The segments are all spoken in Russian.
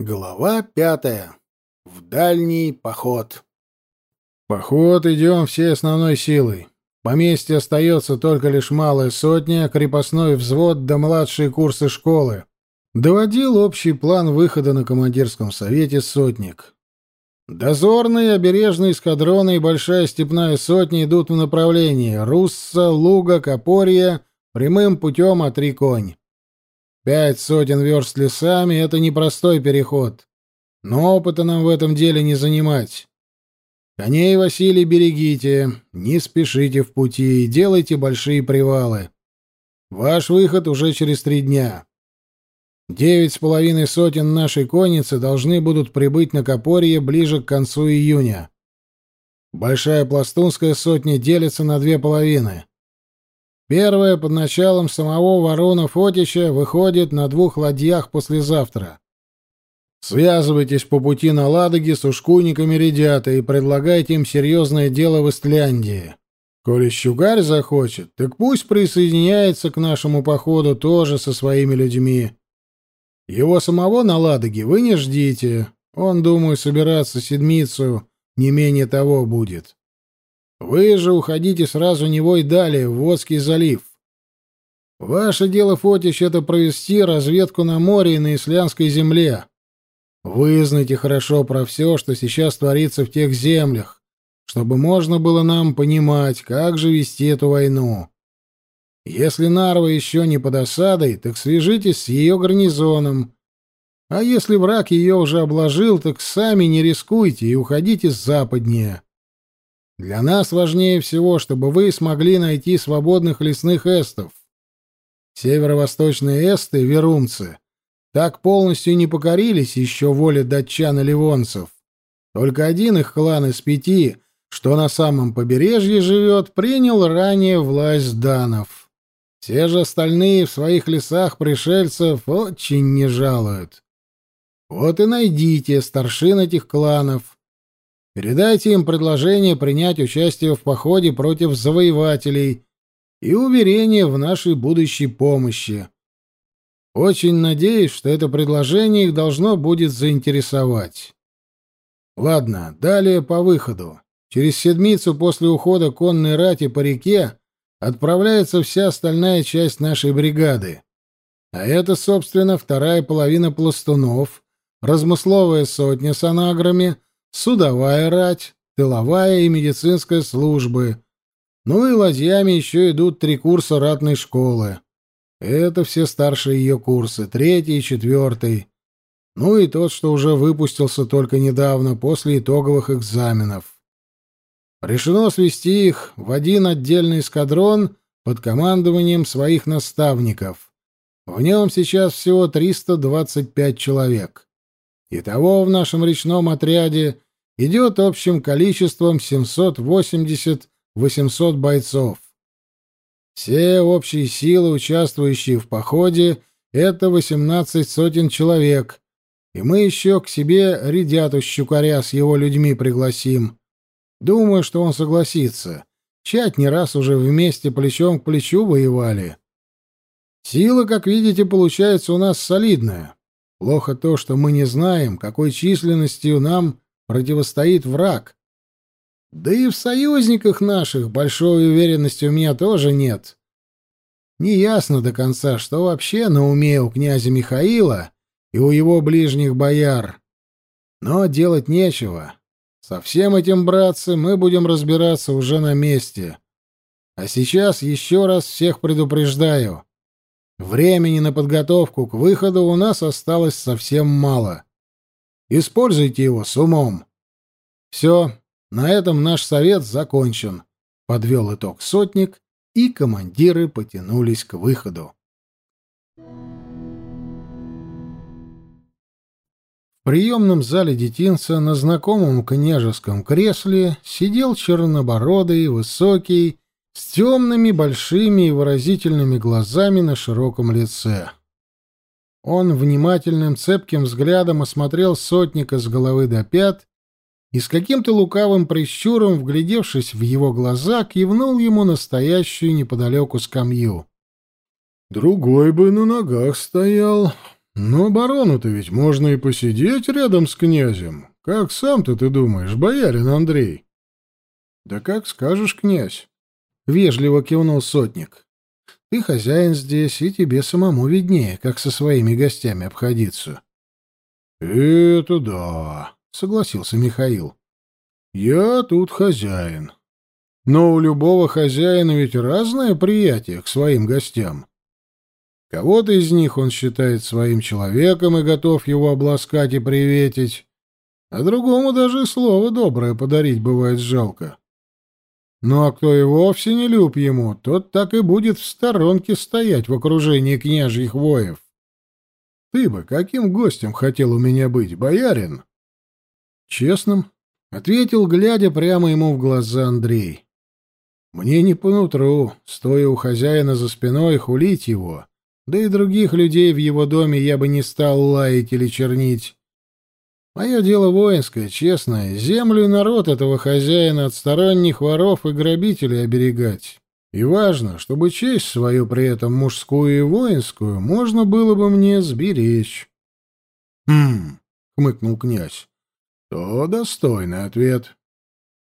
Глава пятая. В дальний поход. Поход идем всей основной силой. Поместье остается только лишь малая сотня, крепостной взвод да младшие курсы школы. Доводил общий план выхода на командирском совете сотник. Дозорные, обережные эскадроны и большая степная сотня идут в направлении Русса, Луга, Копорья прямым путем от три конь. Пять сотен верст лесами — это непростой переход. Но опыта нам в этом деле не занимать. Коней, Василий, берегите, не спешите в пути и делайте большие привалы. Ваш выход уже через три дня. Девять с половиной сотен нашей конницы должны будут прибыть на Копорье ближе к концу июня. Большая пластунская сотня делится на две половины. Первая под началом самого Ворона Фотича выходит на двух ладьях послезавтра. Связывайтесь по пути на Ладоге с ушкуйниками Редята и предлагайте им серьезное дело в Истляндии. Коли Щугарь захочет, так пусть присоединяется к нашему походу тоже со своими людьми. Его самого на Ладоге вы не ждите. Он, думаю, собираться седмицу не менее того будет. Вы же уходите сразу Невой далее, в Водский залив. Ваше дело, Фотич, это провести разведку на море и на исландской земле. Вы знаете хорошо про все, что сейчас творится в тех землях, чтобы можно было нам понимать, как же вести эту войну. Если Нарва еще не под осадой, так свяжитесь с ее гарнизоном. А если враг ее уже обложил, так сами не рискуйте и уходите западнее. Для нас важнее всего, чтобы вы смогли найти свободных лесных эстов. Северо-восточные эсты, верумцы, так полностью не покорились еще воле датчан и ливонцев. Только один их клан из пяти, что на самом побережье живет, принял ранее власть данов. Все же остальные в своих лесах пришельцев очень не жалуют. Вот и найдите старшин этих кланов, Передайте им предложение принять участие в походе против завоевателей и уверение в нашей будущей помощи. Очень надеюсь, что это предложение их должно будет заинтересовать. Ладно, далее по выходу. Через седмицу после ухода конной рати по реке отправляется вся остальная часть нашей бригады. А это, собственно, вторая половина пластунов, размысловая сотня с анаграми — судовая рать, тыловая и медицинская службы. Ну и ладьями еще идут три курса ратной школы. Это все старшие ее курсы, третий и четвертый. Ну и тот, что уже выпустился только недавно, после итоговых экзаменов. Решено свести их в один отдельный эскадрон под командованием своих наставников. В нем сейчас всего 325 человек. Итого в нашем речном отряде идет общим количеством 780-800 бойцов. Все общие силы, участвующие в походе, это 18 сотен человек, и мы еще к себе Редяту Щукаря с его людьми пригласим. Думаю, что он согласится. Чать не раз уже вместе плечом к плечу воевали. Сила, как видите, получается у нас солидная. Плохо то, что мы не знаем, какой численностью нам противостоит враг. Да и в союзниках наших большой уверенности у меня тоже нет. Не ясно до конца, что вообще на уме у князя Михаила и у его ближних бояр. Но делать нечего. Со всем этим, братцы, мы будем разбираться уже на месте. А сейчас еще раз всех предупреждаю. Времени на подготовку к выходу у нас осталось совсем мало. Используйте его с умом. Все, на этом наш совет закончен. Подвел итог сотник, и командиры потянулись к выходу. В приемном зале детинца на знакомом княжеском кресле сидел чернобородый, высокий, с темными, большими и выразительными глазами на широком лице. Он внимательным, цепким взглядом осмотрел сотника с головы до пят и с каким-то лукавым прищуром, вглядевшись в его глаза, кивнул ему настоящую неподалеку скамью. «Другой бы на ногах стоял», но барону-то ведь можно и посидеть рядом с князем. Как сам-то ты думаешь, боярин Андрей? Да как скажешь, князь. Вежливо кивнул сотник. Ты хозяин здесь, и тебе самому виднее, как со своими гостями обходиться. Это да, согласился Михаил. Я тут хозяин. Но у любого хозяина ведь разное приятие к своим гостям. Кого-то из них он считает своим человеком и готов его обласкать и приветить, а другому даже слово доброе подарить бывает жалко. Ну а кто и вовсе не люб ему, тот так и будет в сторонке стоять в окружении княжьих воев. Ты бы каким гостем хотел у меня быть, боярин? Честным, — ответил, глядя прямо ему в глаза Андрей. Мне не по нутру, стоя у хозяина за спиной, хулить его, да и других людей в его доме я бы не стал лаять или чернить. Мое дело воинское, честное, землю и народ этого хозяина от сторонних воров и грабителей оберегать. И важно, чтобы честь свою при этом мужскую и воинскую можно было бы мне сберечь. — Хм, — хмыкнул князь, — то достойный ответ.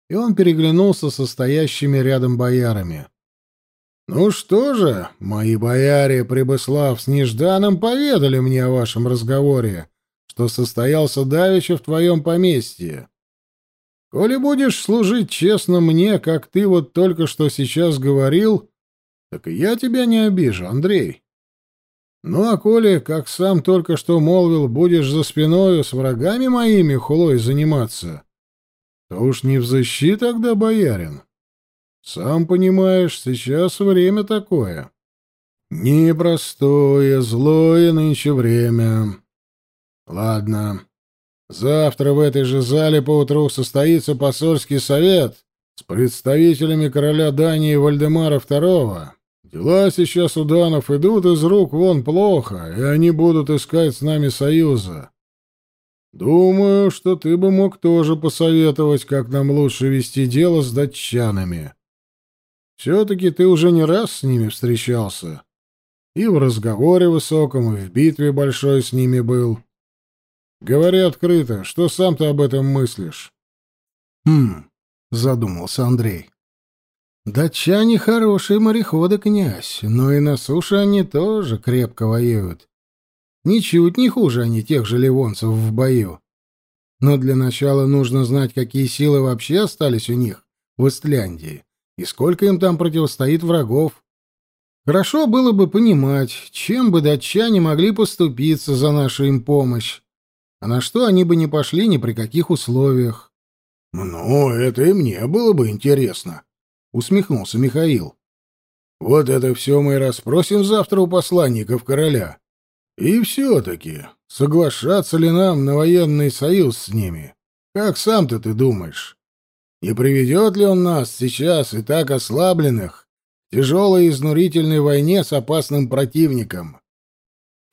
И он переглянулся со стоящими рядом боярами. — Ну что же, мои бояре, Прибыслав с Нежданом, поведали мне о вашем разговоре что состоялся давеча в твоем поместье. Коли будешь служить честно мне, как ты вот только что сейчас говорил, так и я тебя не обижу, Андрей. Ну, а коли, как сам только что молвил, будешь за спиною с врагами моими хулой заниматься, то уж не взыщи тогда, боярин. Сам понимаешь, сейчас время такое. Непростое, злое нынче время. Ладно. Завтра в этой же зале поутру состоится посольский совет с представителями короля Дании Вальдемара II. Дела сейчас у данов идут из рук вон плохо, и они будут искать с нами союза. Думаю, что ты бы мог тоже посоветовать, как нам лучше вести дело с датчанами. Все-таки ты уже не раз с ними встречался. И в разговоре высоком, и в битве большой с ними был. Говори открыто, что сам ты об этом мыслишь? Хм, задумался Андрей. Датчане хорошие мореходы, князь, но и на суше они тоже крепко воюют. Ничуть не хуже они тех же ливонцев в бою. Но для начала нужно знать, какие силы вообще остались у них в Истляндии и сколько им там противостоит врагов. Хорошо было бы понимать, чем бы датчане могли поступиться за нашу им помощь. А на что они бы не пошли ни при каких условиях. — Ну, это и мне было бы интересно, — усмехнулся Михаил. — Вот это все мы и расспросим завтра у посланников короля. И все-таки, соглашаться ли нам на военный союз с ними? Как сам-то ты думаешь? Не приведет ли он нас сейчас и так ослабленных к тяжелой изнурительной войне с опасным противником?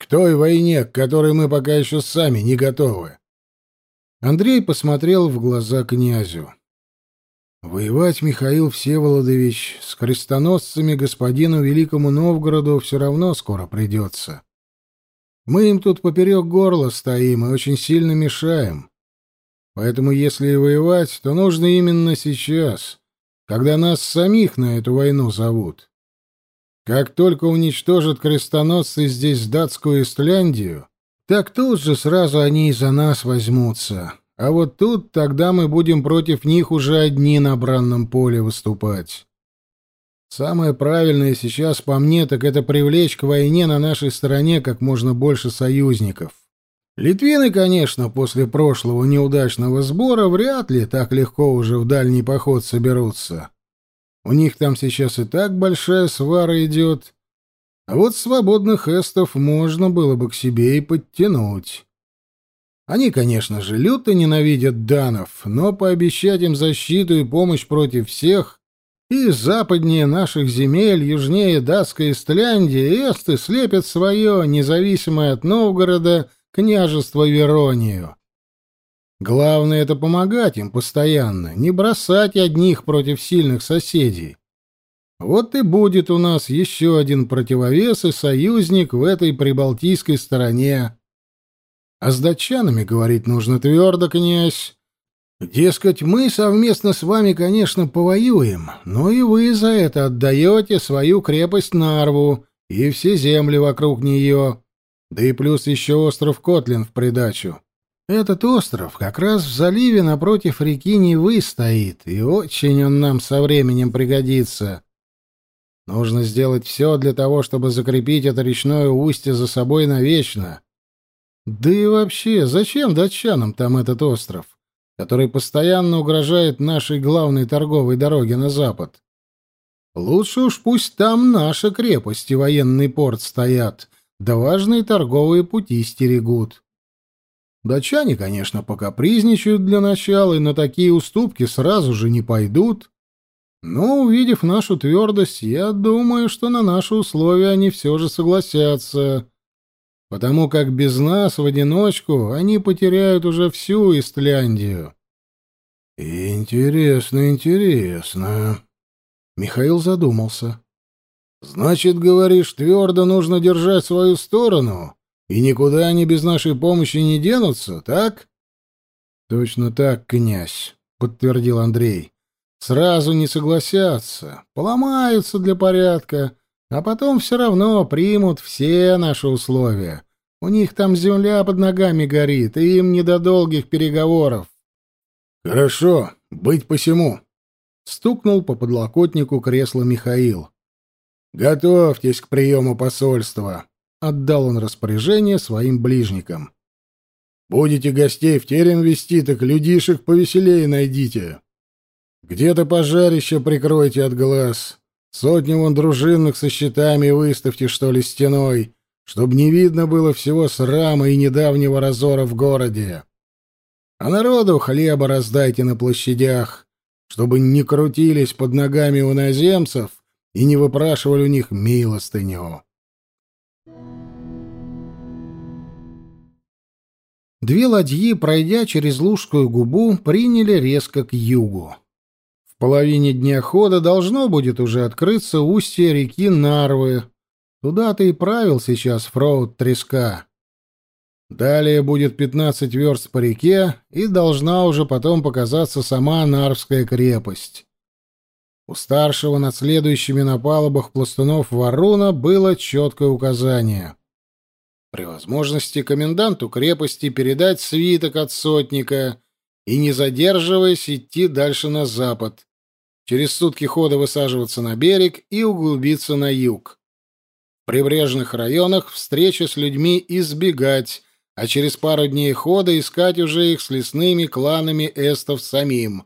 К той войне, к которой мы пока еще сами не готовы. Андрей посмотрел в глаза князю. Воевать, Михаил Всеволодович, с крестоносцами господину Великому Новгороду все равно скоро придется. Мы им тут поперек горла стоим и очень сильно мешаем. Поэтому, если и воевать, то нужно именно сейчас, когда нас самих на эту войну зовут. Как только уничтожат крестоносцы здесь датскую Истляндию, так тут же сразу они и за нас возьмутся. А вот тут тогда мы будем против них уже одни на бранном поле выступать. Самое правильное сейчас по мне, так это привлечь к войне на нашей стороне как можно больше союзников. Литвины, конечно, после прошлого неудачного сбора вряд ли так легко уже в дальний поход соберутся. У них там сейчас и так большая свара идет. А вот свободных эстов можно было бы к себе и подтянуть. Они, конечно же, люто ненавидят данов, но пообещать им защиту и помощь против всех и западнее наших земель, южнее датской Истляндии, эсты слепят свое, независимое от Новгорода, княжество Веронию. Главное — это помогать им постоянно, не бросать одних против сильных соседей. Вот и будет у нас еще один противовес и союзник в этой прибалтийской стороне. А с датчанами говорить нужно твердо, князь. Дескать, мы совместно с вами, конечно, повоюем, но и вы за это отдаете свою крепость Нарву и все земли вокруг нее, да и плюс еще остров Котлин в придачу. Этот остров как раз в заливе напротив реки Невы стоит, и очень он нам со временем пригодится. Нужно сделать все для того, чтобы закрепить это речное устье за собой навечно. Да и вообще, зачем датчанам там этот остров? который постоянно угрожает нашей главной торговой дороге на запад. Лучше уж пусть там наша крепость и военный порт стоят, да важные торговые пути стерегут. Датчане, конечно, покапризничают для начала и на такие уступки сразу же не пойдут, но, увидев нашу твердость, я думаю, что на наши условия они все же согласятся потому как без нас в одиночку они потеряют уже всю Истляндию. Интересно, интересно. Михаил задумался. Значит, говоришь, твердо нужно держать свою сторону, и никуда они без нашей помощи не денутся, так? Точно так, князь, подтвердил Андрей. Сразу не согласятся, поломаются для порядка, а потом все равно примут все наши условия. У них там земля под ногами горит, и им не до долгих переговоров. — Хорошо, быть посему. Стукнул по подлокотнику кресла Михаил. — Готовьтесь к приему посольства. Отдал он распоряжение своим ближникам. — Будете гостей в терем вести, так людишек повеселее найдите. Где-то пожарище прикройте от глаз. Сотню вон дружинных со щитами выставьте, что ли, стеной, чтобы не видно было всего срама и недавнего разора в городе. А народу хлеба раздайте на площадях, чтобы не крутились под ногами у наземцев и не выпрашивали у них милостыню. Две ладьи, пройдя через Лужскую губу, приняли резко к югу половине дня хода должно будет уже открыться устье реки Нарвы. Туда-то и правил сейчас фроуд Треска. Далее будет пятнадцать верст по реке, и должна уже потом показаться сама Нарвская крепость. У старшего над следующими на палубах пластунов Варуна было четкое указание. При возможности коменданту крепости передать свиток от сотника и, не задерживаясь, идти дальше на запад, через сутки хода высаживаться на берег и углубиться на юг. В прибрежных районах встречи с людьми избегать, а через пару дней хода искать уже их с лесными кланами эстов самим.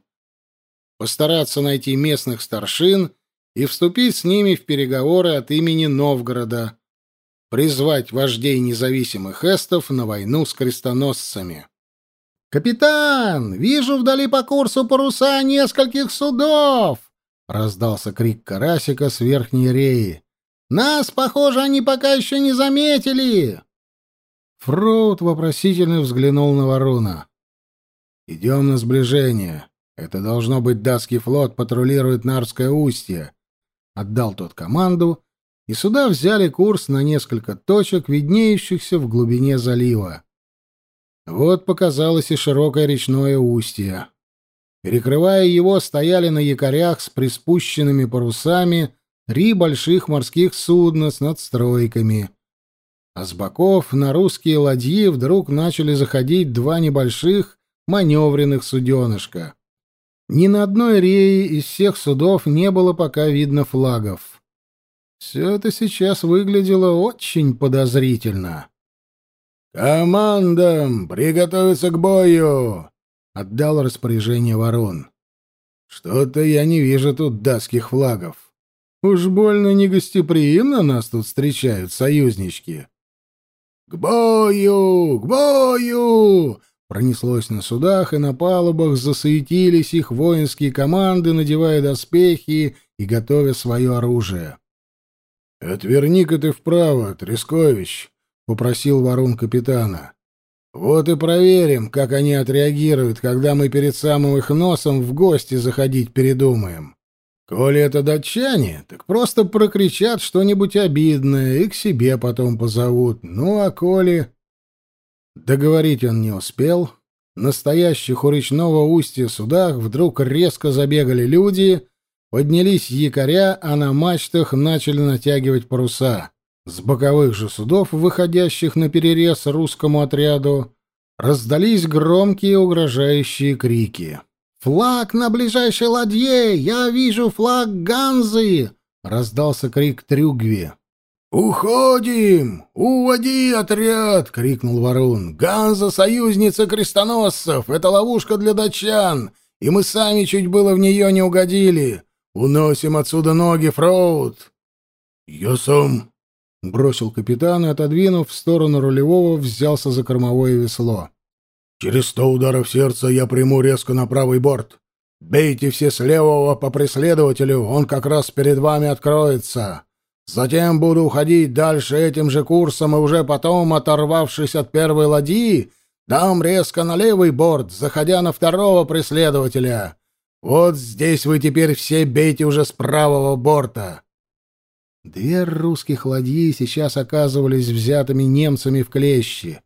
Постараться найти местных старшин и вступить с ними в переговоры от имени Новгорода. Призвать вождей независимых эстов на войну с крестоносцами. «Капитан, вижу вдали по курсу паруса нескольких судов!» — раздался крик карасика с верхней реи. «Нас, похоже, они пока еще не заметили!» Фроуд вопросительно взглянул на ворона. «Идем на сближение. Это должно быть датский флот патрулирует Нарское устье», — отдал тот команду, и суда взяли курс на несколько точек, виднеющихся в глубине залива. Вот показалось и широкое речное устье. Перекрывая его, стояли на якорях с приспущенными парусами три больших морских судна с надстройками. А с боков на русские ладьи вдруг начали заходить два небольших маневренных суденышка. Ни на одной рее из всех судов не было пока видно флагов. Все это сейчас выглядело очень подозрительно. «Командам! Приготовиться к бою!» — отдал распоряжение ворон. «Что-то я не вижу тут датских флагов. Уж больно негостеприимно нас тут встречают союзнички». «К бою! К бою!» Пронеслось на судах, и на палубах засуетились их воинские команды, надевая доспехи и готовя свое оружие. «Отверни-ка ты вправо, Трескович!» — попросил ворон капитана. «Вот и проверим, как они отреагируют, когда мы перед самым их носом в гости заходить передумаем. Коли это датчане, так просто прокричат что-нибудь обидное и к себе потом позовут. Ну, а коли...» Договорить он не успел. Настоящих у речного устья судах вдруг резко забегали люди, поднялись якоря, а на мачтах начали натягивать паруса. С боковых же судов, выходящих на перерез русскому отряду, раздались громкие угрожающие крики. «Флаг на ближайшей ладье! Я вижу флаг Ганзы!» — раздался крик Трюгви. «Уходим! Уводи отряд!» — крикнул Варун. «Ганза — союзница крестоносцев! Это ловушка для датчан, и мы сами чуть было в нее не угодили! Уносим отсюда ноги, Фроуд!» «Я сам!» — бросил капитан и, отодвинув в сторону рулевого, взялся за кормовое весло. Через сто ударов сердца я приму резко на правый борт. Бейте все с левого по преследователю, он как раз перед вами откроется. Затем буду уходить дальше этим же курсом, и уже потом, оторвавшись от первой ладьи, дам резко на левый борт, заходя на второго преследователя. Вот здесь вы теперь все бейте уже с правого борта. Две русских ладьи сейчас оказывались взятыми немцами в клещи.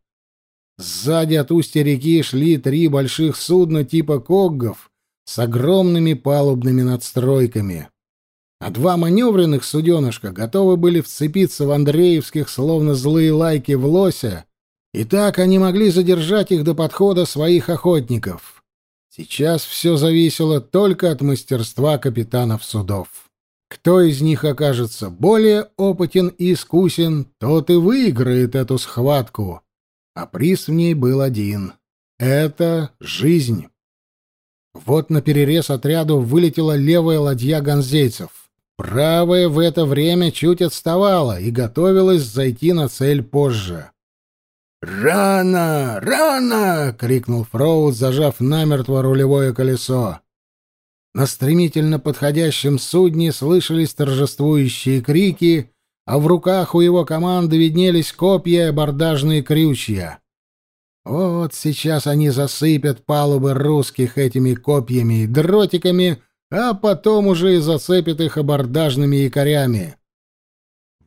Сзади от устья реки шли три больших судна типа коггов с огромными палубными надстройками. А два маневренных суденышка готовы были вцепиться в Андреевских, словно злые лайки в лося, и так они могли задержать их до подхода своих охотников. Сейчас все зависело только от мастерства капитанов судов. Кто из них окажется более опытен и искусен, тот и выиграет эту схватку а приз в ней был один — это жизнь. Вот на перерез отряду вылетела левая ладья ганзейцев. Правая в это время чуть отставала и готовилась зайти на цель позже. «Рано! Рано!» — крикнул Фроуд, зажав намертво рулевое колесо. На стремительно подходящем судне слышались торжествующие крики, а в руках у его команды виднелись копья и абордажные крючья. Вот сейчас они засыпят палубы русских этими копьями и дротиками, а потом уже и зацепят их абордажными якорями.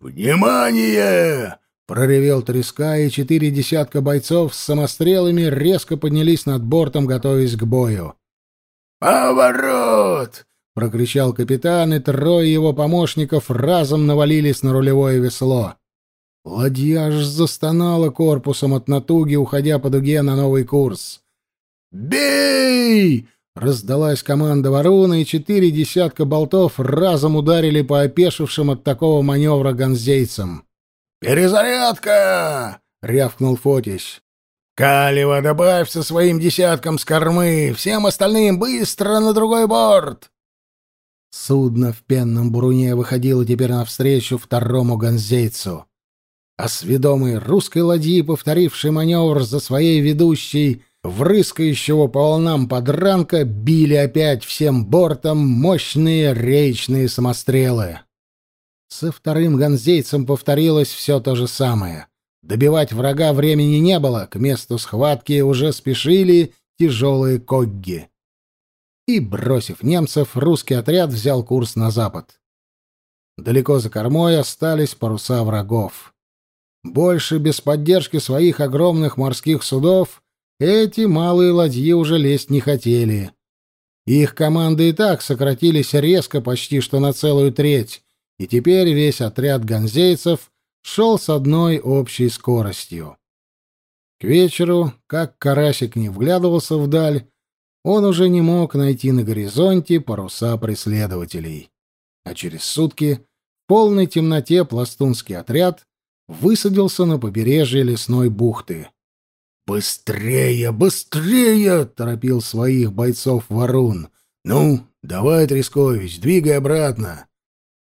«Внимание!» — проревел треска, и четыре десятка бойцов с самострелами резко поднялись над бортом, готовясь к бою. «Поворот! — прокричал капитан, и трое его помощников разом навалились на рулевое весло. Ладья аж застонала корпусом от натуги, уходя по дуге на новый курс. «Бей!» — раздалась команда Варуна, и четыре десятка болтов разом ударили по опешившим от такого маневра гонзейцам. «Перезарядка!» — рявкнул Фотич. «Калева, добавь со своим десятком с кормы! Всем остальным быстро на другой борт!» Судно в пенном буруне выходило теперь навстречу второму гонзейцу. А с ведомой русской ладьи, повторившей маневр за своей ведущей, врыскающего по волнам подранка, били опять всем бортом мощные речные самострелы. Со вторым гонзейцем повторилось все то же самое. Добивать врага времени не было, к месту схватки уже спешили тяжелые когги и, бросив немцев, русский отряд взял курс на запад. Далеко за кормой остались паруса врагов. Больше без поддержки своих огромных морских судов эти малые ладьи уже лезть не хотели. Их команды и так сократились резко почти что на целую треть, и теперь весь отряд ганзейцев шел с одной общей скоростью. К вечеру, как карасик не вглядывался вдаль, он уже не мог найти на горизонте паруса преследователей. А через сутки в полной темноте пластунский отряд высадился на побережье лесной бухты. «Быстрее, быстрее!» — торопил своих бойцов Варун. «Ну, давай, Трескович, двигай обратно.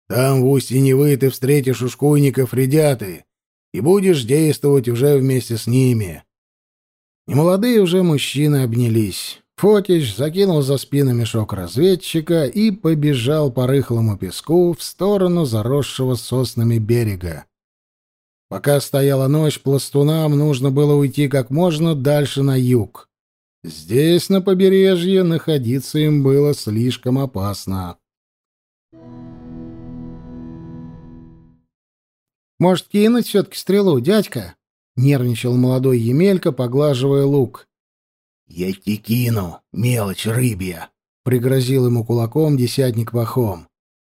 Там в устье Невы ты встретишь ушкуйников Редяты и будешь действовать уже вместе с ними». Немолодые уже мужчины обнялись. Фотич закинул за спину мешок разведчика и побежал по рыхлому песку в сторону заросшего соснами берега. Пока стояла ночь, пластунам нужно было уйти как можно дальше на юг. Здесь, на побережье, находиться им было слишком опасно. «Может, кинуть все-таки стрелу, дядька?» нервничал молодой Емелька, поглаживая лук. «Я тебе кину, мелочь рыбья!» — пригрозил ему кулаком десятник Пахом.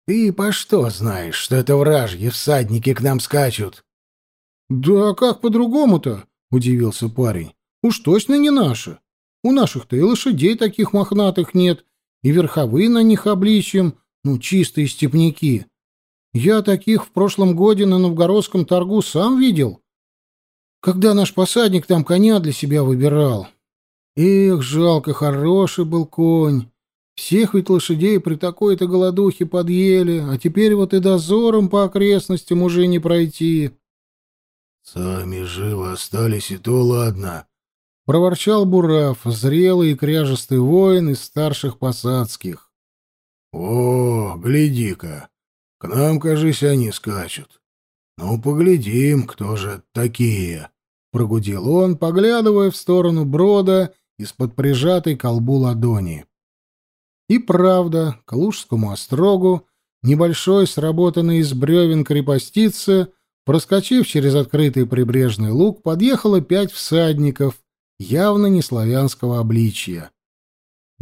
«Ты по что знаешь, что это вражьи всадники к нам скачут?» «Да как по-другому-то?» — удивился парень. «Уж точно не наши. У наших-то и лошадей таких мохнатых нет, и верховые на них обличьем, ну, чистые степняки. Я таких в прошлом годе на новгородском торгу сам видел, когда наш посадник там коня для себя выбирал. Эх, жалко, хороший был конь. Всех ведь лошадей при такой-то голодухе подъели, а теперь вот и дозором по окрестностям уже не пройти. — Сами живы остались, и то ладно, — проворчал Бурав, зрелый и кряжестый воин из старших посадских. — О, гляди-ка, к нам, кажись, они скачут. Ну, поглядим, кто же такие, — прогудел он, поглядывая в сторону брода из-под прижатой колбу ладони. И правда, к Лужскому острогу, небольшой, сработанный из бревен крепостицы, проскочив через открытый прибрежный луг, подъехало пять всадников, явно не славянского обличия.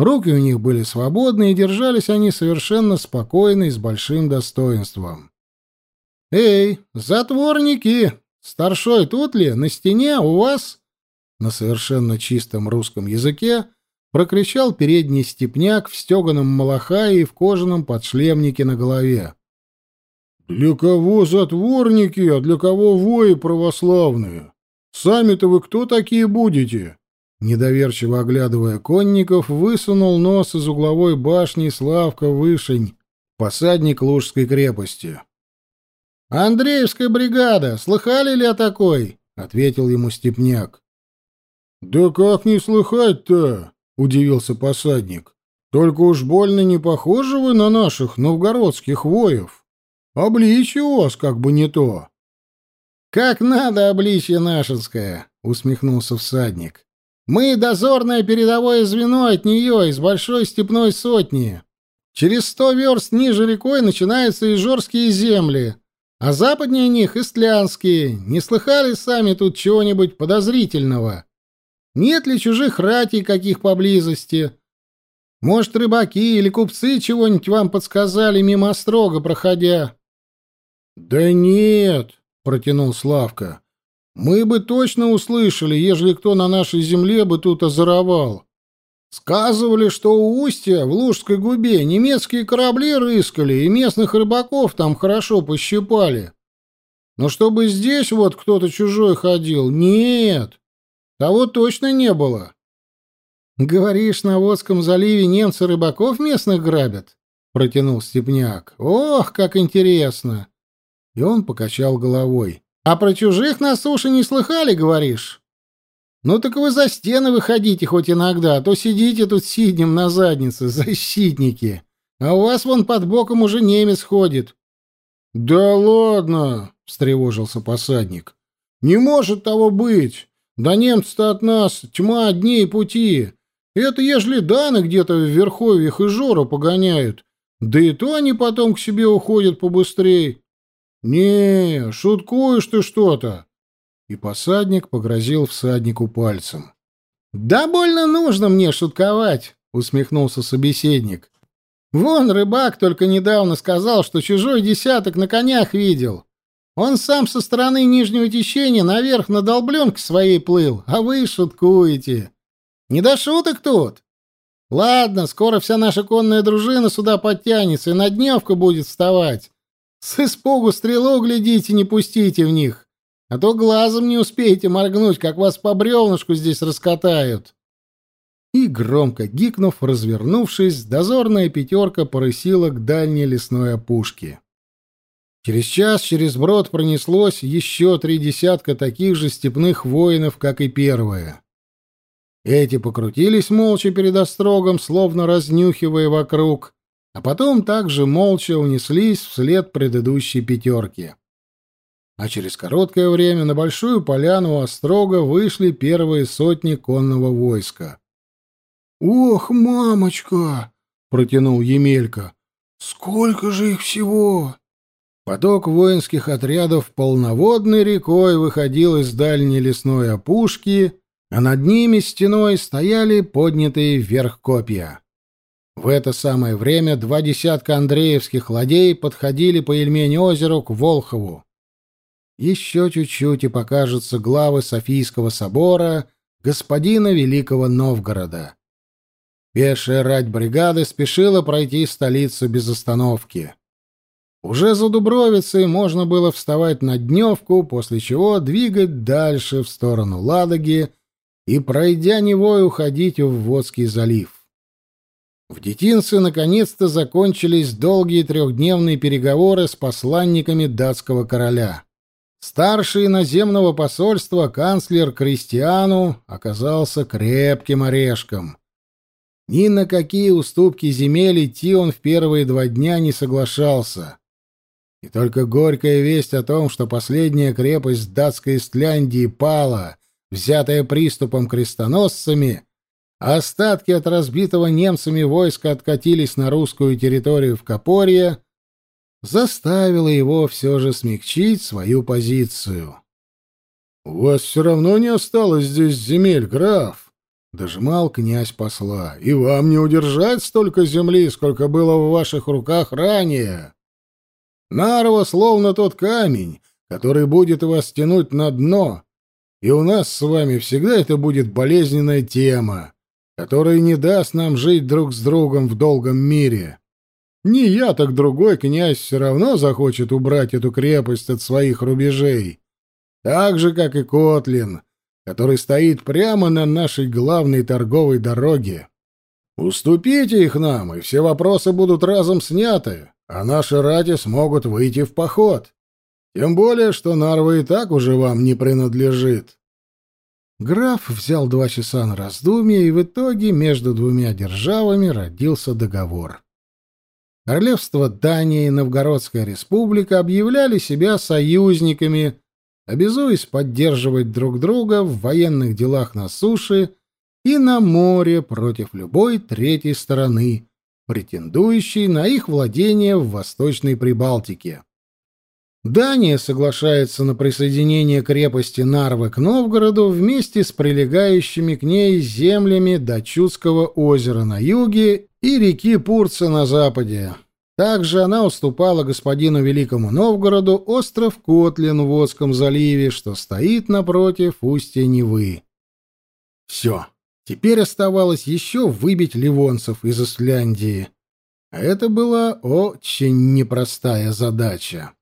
Руки у них были свободны, и держались они совершенно спокойно и с большим достоинством. «Эй, затворники! Старшой тут ли? На стене? У вас?» На совершенно чистом русском языке прокричал передний степняк в стеганом малахае и в кожаном подшлемнике на голове. «Для кого затворники, а для кого вои православные? Сами-то вы кто такие будете?» Недоверчиво оглядывая конников, высунул нос из угловой башни Славка Вышень, посадник Лужской крепости. «Андреевская бригада! Слыхали ли о такой?» — ответил ему Степняк. «Да как не слыхать-то?» — удивился посадник. «Только уж больно не похожи вы на наших новгородских воев. Обличье у вас как бы не то». «Как надо обличье нашинское!» — усмехнулся всадник. Мы дозорное передовое звено от нее из большой степной сотни. Через сто верст ниже рекой начинаются Ижорские земли, а западнее них — Истлянские. Не слыхали сами тут чего-нибудь подозрительного? Нет ли чужих ратей каких поблизости? Может, рыбаки или купцы чего-нибудь вам подсказали мимо строго проходя? — Да нет, — протянул Славка. Мы бы точно услышали, ежели кто на нашей земле бы тут озоровал. Сказывали, что у устья в Лужской губе немецкие корабли рыскали, и местных рыбаков там хорошо пощипали. Но чтобы здесь вот кто-то чужой ходил, нет, того точно не было. Говоришь, на Водском заливе немцы рыбаков местных грабят? Протянул Степняк. Ох, как интересно! И он покачал головой. А про чужих на суше не слыхали, говоришь? Ну так вы за стены выходите хоть иногда, а то сидите тут сиднем на заднице, защитники. А у вас вон под боком уже немец ходит. Да ладно, встревожился посадник. Не может того быть. Да немцы-то от нас тьма дней пути. Это ежели даны где-то в верховьях и жору погоняют. Да и то они потом к себе уходят побыстрее. «Не, шуткуешь ты что-то!» И посадник погрозил всаднику пальцем. «Да больно нужно мне шутковать!» — усмехнулся собеседник. «Вон рыбак только недавно сказал, что чужой десяток на конях видел. Он сам со стороны нижнего течения наверх на долбленке своей плыл, а вы шуткуете. Не до шуток тут. Ладно, скоро вся наша конная дружина сюда подтянется, и на дневка будет вставать. С испугу стрелу глядите, не пустите в них, а то глазом не успеете моргнуть, как вас по бревнышку здесь раскатают. И, громко гикнув, развернувшись, дозорная пятерка порысила к дальней лесной опушке. Через час через брод пронеслось еще три десятка таких же степных воинов, как и первое. Эти покрутились молча перед острогом, словно разнюхивая вокруг, а потом также молча унеслись вслед предыдущей пятерки. А через короткое время на большую поляну Острога вышли первые сотни конного войска. «Ох, мамочка!» — протянул Емелька. «Сколько же их всего!» Поток воинских отрядов полноводной рекой выходил из дальней лесной опушки, а над ними стеной стояли поднятые вверх копья. В это самое время два десятка андреевских ладей подходили по Ельмень-озеру к Волхову. Еще чуть-чуть и покажутся главы Софийского собора господина Великого Новгорода. Пешая рать бригады спешила пройти столицу без остановки. Уже за Дубровицей можно было вставать на дневку, после чего двигать дальше в сторону Ладоги и, пройдя Невой, уходить в Водский залив. В Детинце наконец-то закончились долгие трехдневные переговоры с посланниками датского короля. Старший наземного посольства канцлер Кристиану оказался крепким орешком. Ни на какие уступки земель идти он в первые два дня не соглашался. И только горькая весть о том, что последняя крепость датской Истляндии пала, взятая приступом крестоносцами, остатки от разбитого немцами войска откатились на русскую территорию в Копорье, заставила его все же смягчить свою позицию. — У вас все равно не осталось здесь земель, граф, — дожимал князь посла, — и вам не удержать столько земли, сколько было в ваших руках ранее. Нарва словно тот камень, который будет вас тянуть на дно, и у нас с вами всегда это будет болезненная тема, которая не даст нам жить друг с другом в долгом мире. Не я, так другой князь все равно захочет убрать эту крепость от своих рубежей, так же, как и Котлин, который стоит прямо на нашей главной торговой дороге. Уступите их нам, и все вопросы будут разом сняты а наши рати смогут выйти в поход. Тем более, что Нарва и так уже вам не принадлежит. Граф взял два часа на раздумье, и в итоге между двумя державами родился договор. Королевство Дания и Новгородская республика объявляли себя союзниками, обязуясь поддерживать друг друга в военных делах на суше и на море против любой третьей стороны, претендующий на их владение в Восточной Прибалтике. Дания соглашается на присоединение крепости Нарвы к Новгороду вместе с прилегающими к ней землями Дачутского озера на юге и реки Пурца на западе. Также она уступала господину Великому Новгороду остров Котлин в Водском заливе, что стоит напротив устья Невы. Все. Теперь оставалось еще выбить ливонцев из Исляндии. А это была очень непростая задача.